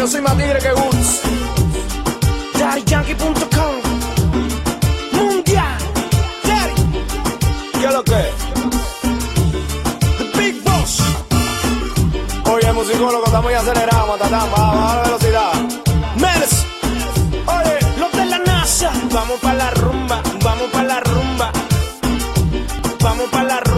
yo soy más tigre que Woods. DaddyYankee.com Mundial. Daddy. ¿Qué es lo que The Big Boss. Oye, musicólogo, está muy acelerado, matatán, baja, la velocidad. Menes. Oye, los de la NASA. Vamos para la rumba, vamos para la rumba. Vamos para la rumba.